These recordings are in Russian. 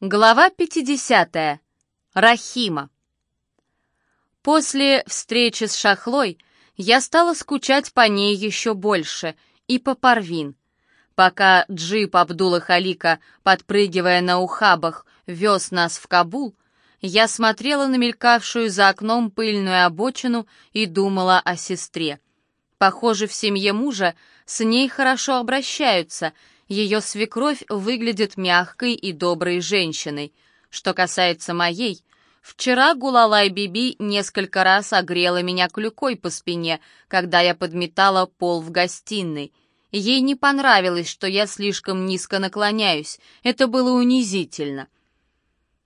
Глава 50. Рахима. После встречи с Шахлой я стала скучать по ней еще больше и по Парвин. Пока джип Абдула Халика, подпрыгивая на ухабах, вез нас в Кабул, я смотрела на мелькавшую за окном пыльную обочину и думала о сестре. Похоже, в семье мужа с ней хорошо обращаются — ее свекровь выглядит мягкой и доброй женщиной. Что касается моей, вчера Гулалай Биби несколько раз огрела меня клюкой по спине, когда я подметала пол в гостиной. Ей не понравилось, что я слишком низко наклоняюсь. Это было унизительно.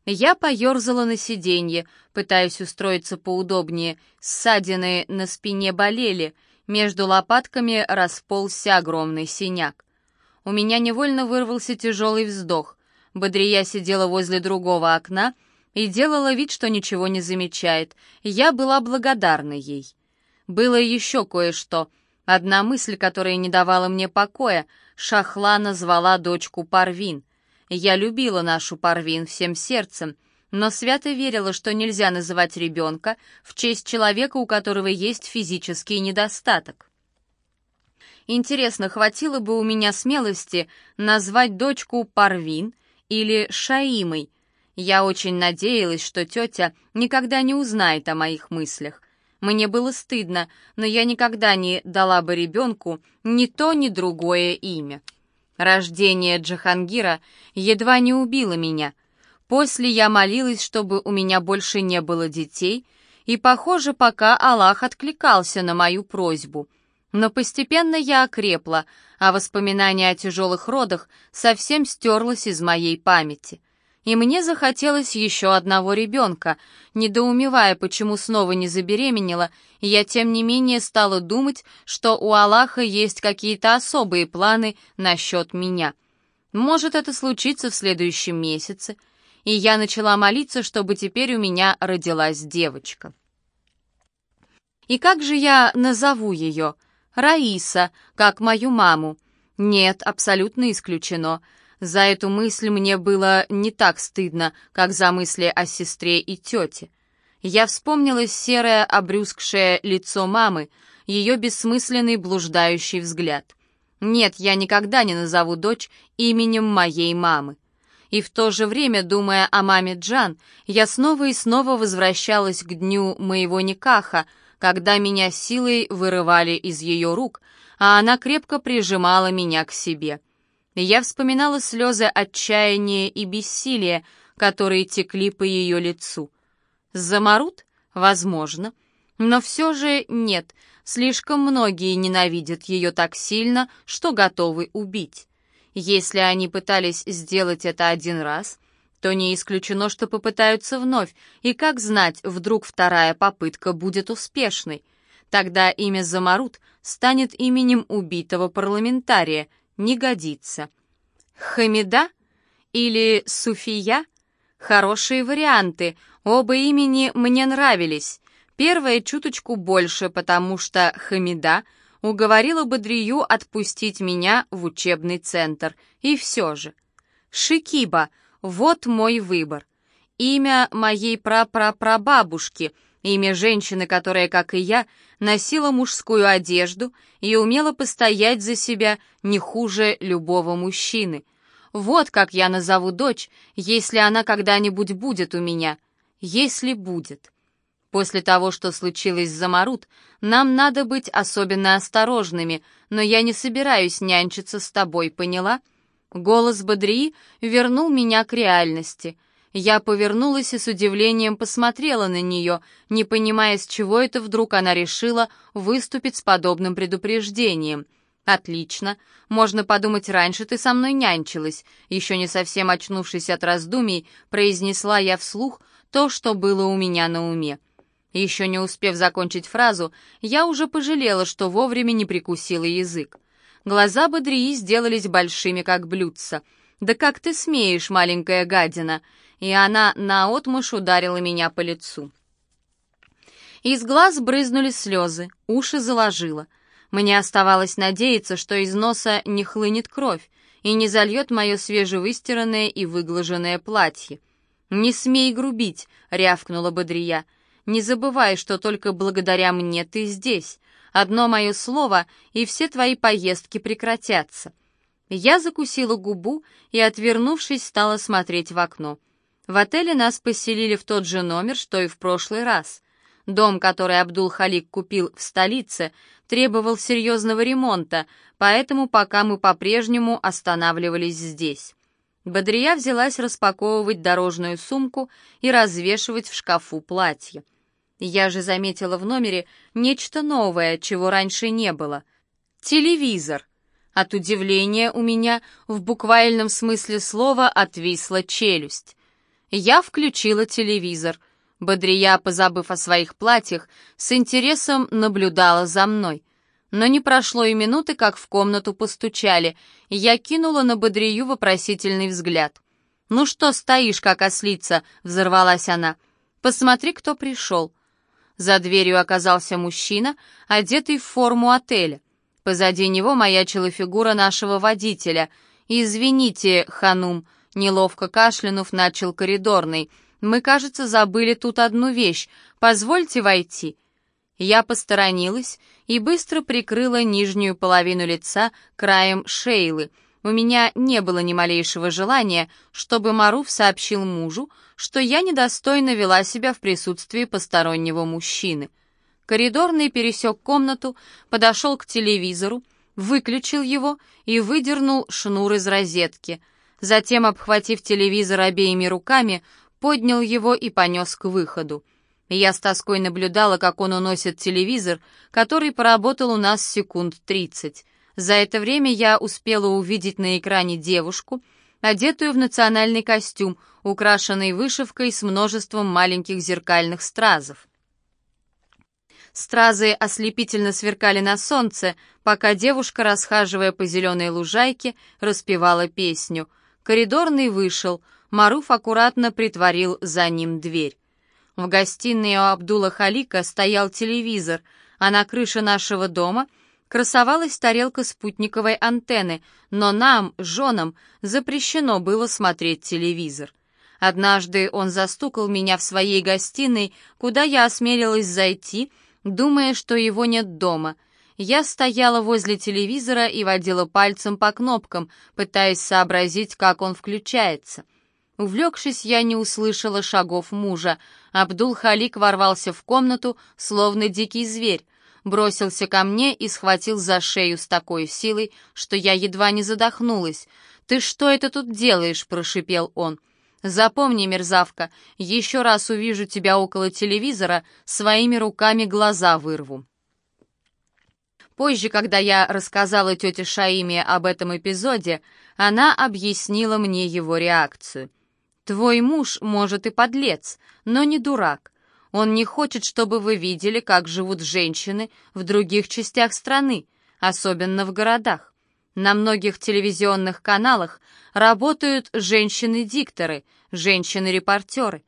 Я поерзала на сиденье, пытаясь устроиться поудобнее. Ссадины на спине болели, между лопатками расползся огромный синяк. У меня невольно вырвался тяжелый вздох. Бодрия сидела возле другого окна и делала вид, что ничего не замечает. Я была благодарна ей. Было еще кое-что. Одна мысль, которая не давала мне покоя. Шахла назвала дочку Парвин. Я любила нашу Парвин всем сердцем, но свято верила, что нельзя называть ребенка в честь человека, у которого есть физический недостаток. Интересно, хватило бы у меня смелости назвать дочку Парвин или Шаимой. Я очень надеялась, что тетя никогда не узнает о моих мыслях. Мне было стыдно, но я никогда не дала бы ребенку ни то, ни другое имя. Рождение Джахангира едва не убило меня. После я молилась, чтобы у меня больше не было детей, и, похоже, пока Аллах откликался на мою просьбу — но постепенно я окрепла, а воспоминание о тяжелых родах совсем стерлось из моей памяти. И мне захотелось еще одного ребенка. Недоумевая, почему снова не забеременела, я тем не менее стала думать, что у Аллаха есть какие-то особые планы насчет меня. Может, это случится в следующем месяце. И я начала молиться, чтобы теперь у меня родилась девочка. И как же я назову ее — Раиса, как мою маму. Нет, абсолютно исключено. За эту мысль мне было не так стыдно, как за мысли о сестре и тете. Я вспомнила серое обрюзгшее лицо мамы, ее бессмысленный блуждающий взгляд. Нет, я никогда не назову дочь именем моей мамы. И в то же время, думая о маме Джан, я снова и снова возвращалась к дню моего никаха, когда меня силой вырывали из ее рук, а она крепко прижимала меня к себе. Я вспоминала слезы отчаяния и бессилия, которые текли по ее лицу. Замарут? Возможно. Но все же нет, слишком многие ненавидят ее так сильно, что готовы убить. Если они пытались сделать это один раз, то не исключено, что попытаются вновь, и как знать, вдруг вторая попытка будет успешной. Тогда имя Замарут станет именем убитого парламентария, не годится. Хамида или Суфия? Хорошие варианты, оба имени мне нравились. Первое чуточку больше, потому что Хамида уговорила Бодрию отпустить меня в учебный центр. И все же. Шикиба — вот мой выбор. Имя моей прапрапрабабушки, имя женщины, которая, как и я, носила мужскую одежду и умела постоять за себя не хуже любого мужчины. Вот как я назову дочь, если она когда-нибудь будет у меня. Если будет. После того, что случилось с Замарут, нам надо быть особенно осторожными, но я не собираюсь нянчиться с тобой, поняла?» Голос Бодрии вернул меня к реальности. Я повернулась и с удивлением посмотрела на нее, не понимая, с чего это вдруг она решила выступить с подобным предупреждением. «Отлично. Можно подумать, раньше ты со мной нянчилась», еще не совсем очнувшись от раздумий, произнесла я вслух то, что было у меня на уме. Еще не успев закончить фразу, я уже пожалела, что вовремя не прикусила язык. Глаза Бодрии сделались большими, как блюдца. «Да как ты смеешь, маленькая гадина!» И она наотмашь ударила меня по лицу. Из глаз брызнули слезы, уши заложило. Мне оставалось надеяться, что из носа не хлынет кровь, и не зальет мое свежевыстиранное и выглаженное платье. «Не смей грубить», — рявкнула Бодрия. «Не забывай, что только благодаря мне ты здесь. Одно мое слово, и все твои поездки прекратятся». Я закусила губу и, отвернувшись, стала смотреть в окно. В отеле нас поселили в тот же номер, что и в прошлый раз. Дом, который Абдул-Халик купил в столице, требовал серьезного ремонта, поэтому пока мы по-прежнему останавливались здесь. Бодрия взялась распаковывать дорожную сумку и развешивать в шкафу платье. Я же заметила в номере нечто новое, чего раньше не было. Телевизор. От удивления у меня в буквальном смысле слова отвисла челюсть. Я включила телевизор. Бодрия, позабыв о своих платьях, с интересом наблюдала за мной. Но не прошло и минуты, как в комнату постучали, я кинула на Бодрию вопросительный взгляд. «Ну что стоишь, как ослица?» — взорвалась она. «Посмотри, кто пришел». За дверью оказался мужчина, одетый в форму отеля. Позади него маячила фигура нашего водителя. «Извините, Ханум», — неловко кашлянув, начал коридорный. «Мы, кажется, забыли тут одну вещь. Позвольте войти». Я посторонилась и быстро прикрыла нижнюю половину лица краем шейлы. У меня не было ни малейшего желания, чтобы Маруф сообщил мужу, что я недостойно вела себя в присутствии постороннего мужчины. Коридорный пересек комнату, подошел к телевизору, выключил его и выдернул шнур из розетки. Затем, обхватив телевизор обеими руками, поднял его и понес к выходу. Я с тоской наблюдала, как он уносит телевизор, который поработал у нас секунд тридцать. За это время я успела увидеть на экране девушку, одетую в национальный костюм, украшенный вышивкой с множеством маленьких зеркальных стразов. Стразы ослепительно сверкали на солнце, пока девушка, расхаживая по зеленой лужайке, распевала песню. Коридорный вышел, Маруф аккуратно притворил за ним дверь. В гостиной у Абдула Халика стоял телевизор, а на крыше нашего дома красовалась тарелка спутниковой антенны, но нам, женам, запрещено было смотреть телевизор. Однажды он застукал меня в своей гостиной, куда я осмелилась зайти, думая, что его нет дома. Я стояла возле телевизора и водила пальцем по кнопкам, пытаясь сообразить, как он включается — Увлекшись, я не услышала шагов мужа. Абдул-Халик ворвался в комнату, словно дикий зверь, бросился ко мне и схватил за шею с такой силой, что я едва не задохнулась. «Ты что это тут делаешь?» — прошипел он. «Запомни, мерзавка, еще раз увижу тебя около телевизора, своими руками глаза вырву». Позже, когда я рассказала тете Шаиме об этом эпизоде, она объяснила мне его реакцию — Твой муж, может, и подлец, но не дурак. Он не хочет, чтобы вы видели, как живут женщины в других частях страны, особенно в городах. На многих телевизионных каналах работают женщины-дикторы, женщины-репортеры.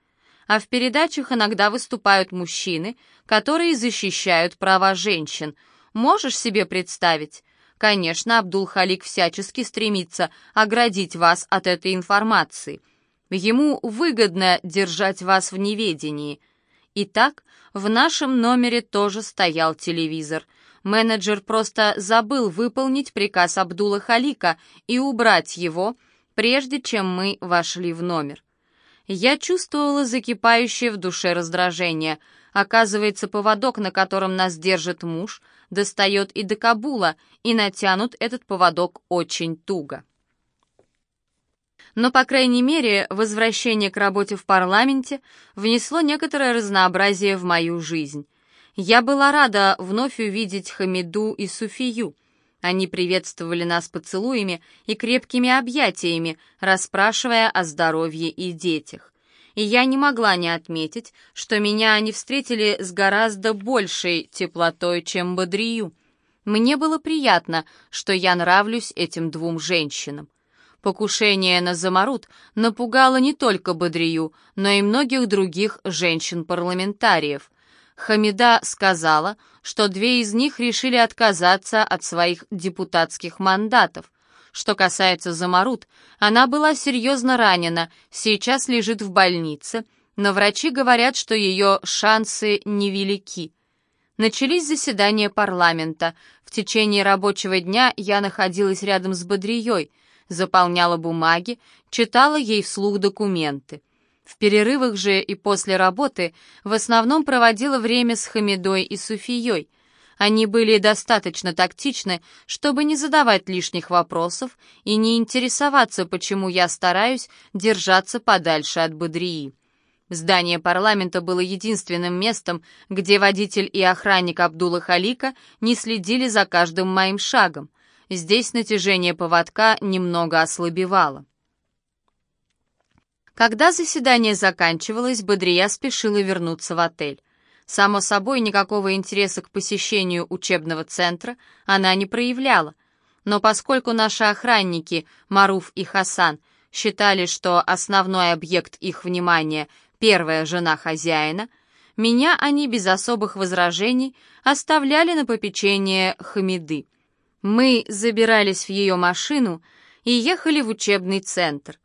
А в передачах иногда выступают мужчины, которые защищают права женщин. Можешь себе представить? Конечно, Абдул-Халик всячески стремится оградить вас от этой информации – Ему выгодно держать вас в неведении. Итак, в нашем номере тоже стоял телевизор. Менеджер просто забыл выполнить приказ Абдула Халика и убрать его, прежде чем мы вошли в номер. Я чувствовала закипающее в душе раздражение. Оказывается, поводок, на котором нас держит муж, достает и до Кабула, и натянут этот поводок очень туго. Но, по крайней мере, возвращение к работе в парламенте внесло некоторое разнообразие в мою жизнь. Я была рада вновь увидеть Хамиду и Суфию. Они приветствовали нас поцелуями и крепкими объятиями, расспрашивая о здоровье и детях. И я не могла не отметить, что меня они встретили с гораздо большей теплотой, чем Бодрию. Мне было приятно, что я нравлюсь этим двум женщинам. Покушение на Замарут напугало не только Бодрию, но и многих других женщин-парламентариев. Хамида сказала, что две из них решили отказаться от своих депутатских мандатов. Что касается Замарут, она была серьезно ранена, сейчас лежит в больнице, но врачи говорят, что ее шансы невелики. Начались заседания парламента. В течение рабочего дня я находилась рядом с Бодрией, заполняла бумаги, читала ей вслух документы. В перерывах же и после работы в основном проводила время с Хамидой и Суфией. Они были достаточно тактичны, чтобы не задавать лишних вопросов и не интересоваться, почему я стараюсь держаться подальше от Бодрии. Здание парламента было единственным местом, где водитель и охранник Абдула Халика не следили за каждым моим шагом. Здесь натяжение поводка немного ослабевало. Когда заседание заканчивалось, Бодрия спешила вернуться в отель. Само собой, никакого интереса к посещению учебного центра она не проявляла. Но поскольку наши охранники, Маруф и Хасан, считали, что основной объект их внимания — первая жена хозяина, меня они без особых возражений оставляли на попечение Хамиды. Мы забирались в ее машину и ехали в учебный центр.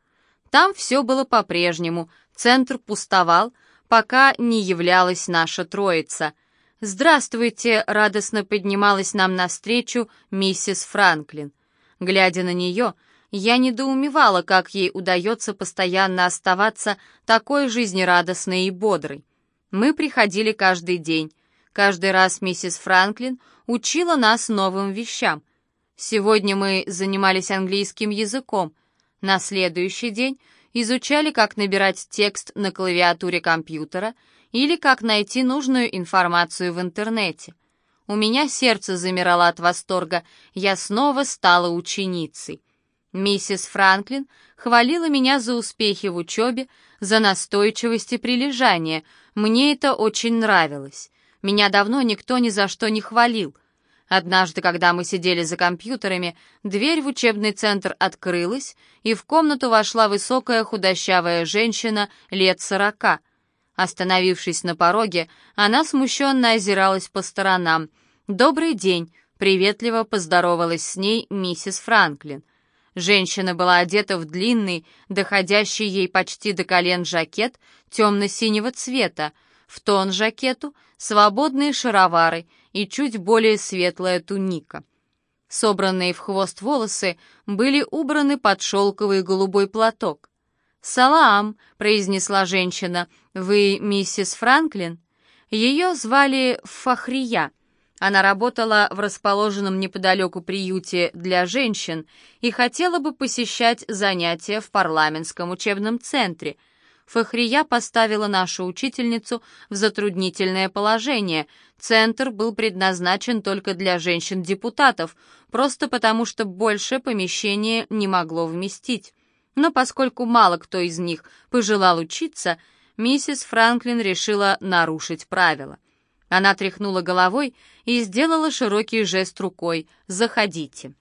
Там все было по-прежнему, центр пустовал, пока не являлась наша троица. «Здравствуйте!» — радостно поднималась нам навстречу миссис Франклин. Глядя на нее, я недоумевала, как ей удается постоянно оставаться такой жизнерадостной и бодрой. Мы приходили каждый день. Каждый раз миссис Франклин учила нас новым вещам. Сегодня мы занимались английским языком. На следующий день изучали, как набирать текст на клавиатуре компьютера или как найти нужную информацию в интернете. У меня сердце замирало от восторга, я снова стала ученицей. Миссис Франклин хвалила меня за успехи в учебе, за настойчивость и прилежание. Мне это очень нравилось. Меня давно никто ни за что не хвалил. Однажды, когда мы сидели за компьютерами, дверь в учебный центр открылась, и в комнату вошла высокая худощавая женщина лет сорока. Остановившись на пороге, она смущенно озиралась по сторонам. «Добрый день!» — приветливо поздоровалась с ней миссис Франклин. Женщина была одета в длинный, доходящий ей почти до колен жакет темно-синего цвета, в тон жакету свободные шаровары и чуть более светлая туника. Собранные в хвост волосы были убраны под шелковый голубой платок. «Салам», — произнесла женщина, — «вы миссис Франклин?» Ее звали Фахрия. Она работала в расположенном неподалеку приюте для женщин и хотела бы посещать занятия в парламентском учебном центре — Фахрия поставила нашу учительницу в затруднительное положение. Центр был предназначен только для женщин-депутатов, просто потому что больше помещение не могло вместить. Но поскольку мало кто из них пожелал учиться, миссис Франклин решила нарушить правила. Она тряхнула головой и сделала широкий жест рукой «Заходите».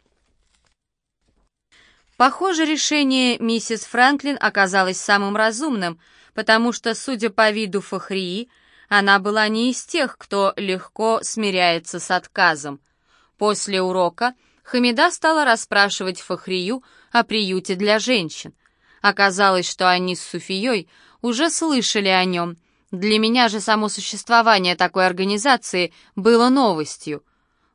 Похоже, решение миссис Франклин оказалось самым разумным, потому что, судя по виду Фахрии, она была не из тех, кто легко смиряется с отказом. После урока Хамида стала расспрашивать Фахрию о приюте для женщин. Оказалось, что они с Суфией уже слышали о нем. Для меня же само существование такой организации было новостью.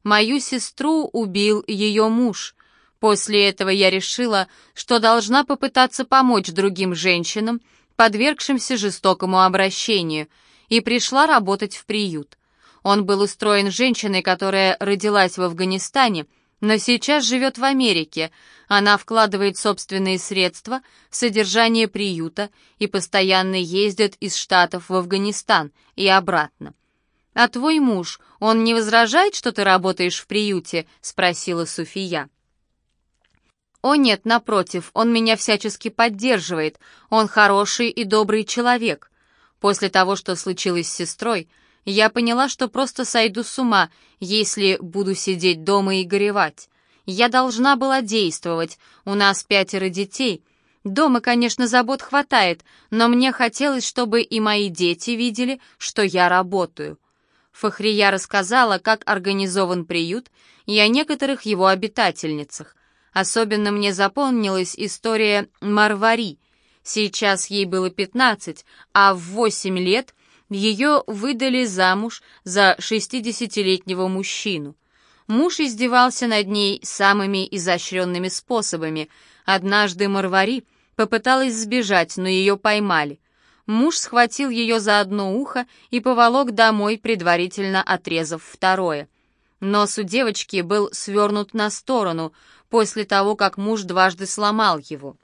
Мою сестру убил ее муж — После этого я решила, что должна попытаться помочь другим женщинам, подвергшимся жестокому обращению, и пришла работать в приют. Он был устроен женщиной, которая родилась в Афганистане, но сейчас живет в Америке. Она вкладывает собственные средства в содержание приюта и постоянно ездит из Штатов в Афганистан и обратно. «А твой муж, он не возражает, что ты работаешь в приюте?» — спросила Суфия. «О нет, напротив, он меня всячески поддерживает. Он хороший и добрый человек. После того, что случилось с сестрой, я поняла, что просто сойду с ума, если буду сидеть дома и горевать. Я должна была действовать. У нас пятеро детей. Дома, конечно, забот хватает, но мне хотелось, чтобы и мои дети видели, что я работаю». Фахрия рассказала, как организован приют, и о некоторых его обитательницах. Особенно мне запомнилась история Марвари. Сейчас ей было 15, а в 8 лет ее выдали замуж за 60-летнего мужчину. Муж издевался над ней самыми изощренными способами. Однажды Марвари попыталась сбежать, но ее поймали. Муж схватил ее за одно ухо и поволок домой, предварительно отрезав второе. Нос у девочки был свернут на сторону после того, как муж дважды сломал его.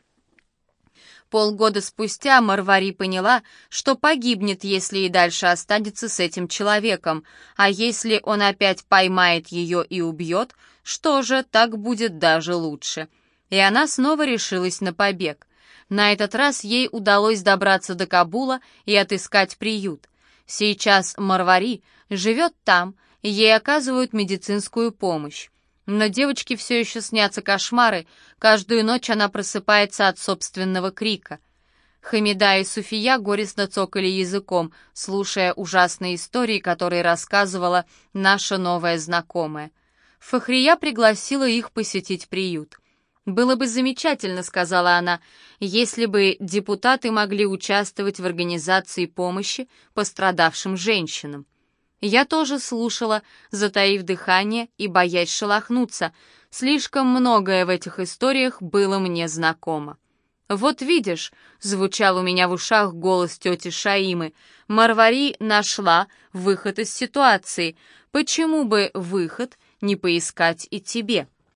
Полгода спустя Марвари поняла, что погибнет, если и дальше останется с этим человеком, а если он опять поймает ее и убьет, что же, так будет даже лучше. И она снова решилась на побег. На этот раз ей удалось добраться до Кабула и отыскать приют. Сейчас Марвари живет там, ей оказывают медицинскую помощь. Но девочке все еще снятся кошмары, каждую ночь она просыпается от собственного крика. Хамида и Суфия горестно цокали языком, слушая ужасные истории, которые рассказывала наша новая знакомая. Фахрия пригласила их посетить приют. «Было бы замечательно», — сказала она, — «если бы депутаты могли участвовать в организации помощи пострадавшим женщинам». Я тоже слушала, затаив дыхание и боясь шелохнуться. Слишком многое в этих историях было мне знакомо. «Вот видишь», — звучал у меня в ушах голос тети Шаимы, «Марвари нашла выход из ситуации. Почему бы выход не поискать и тебе?»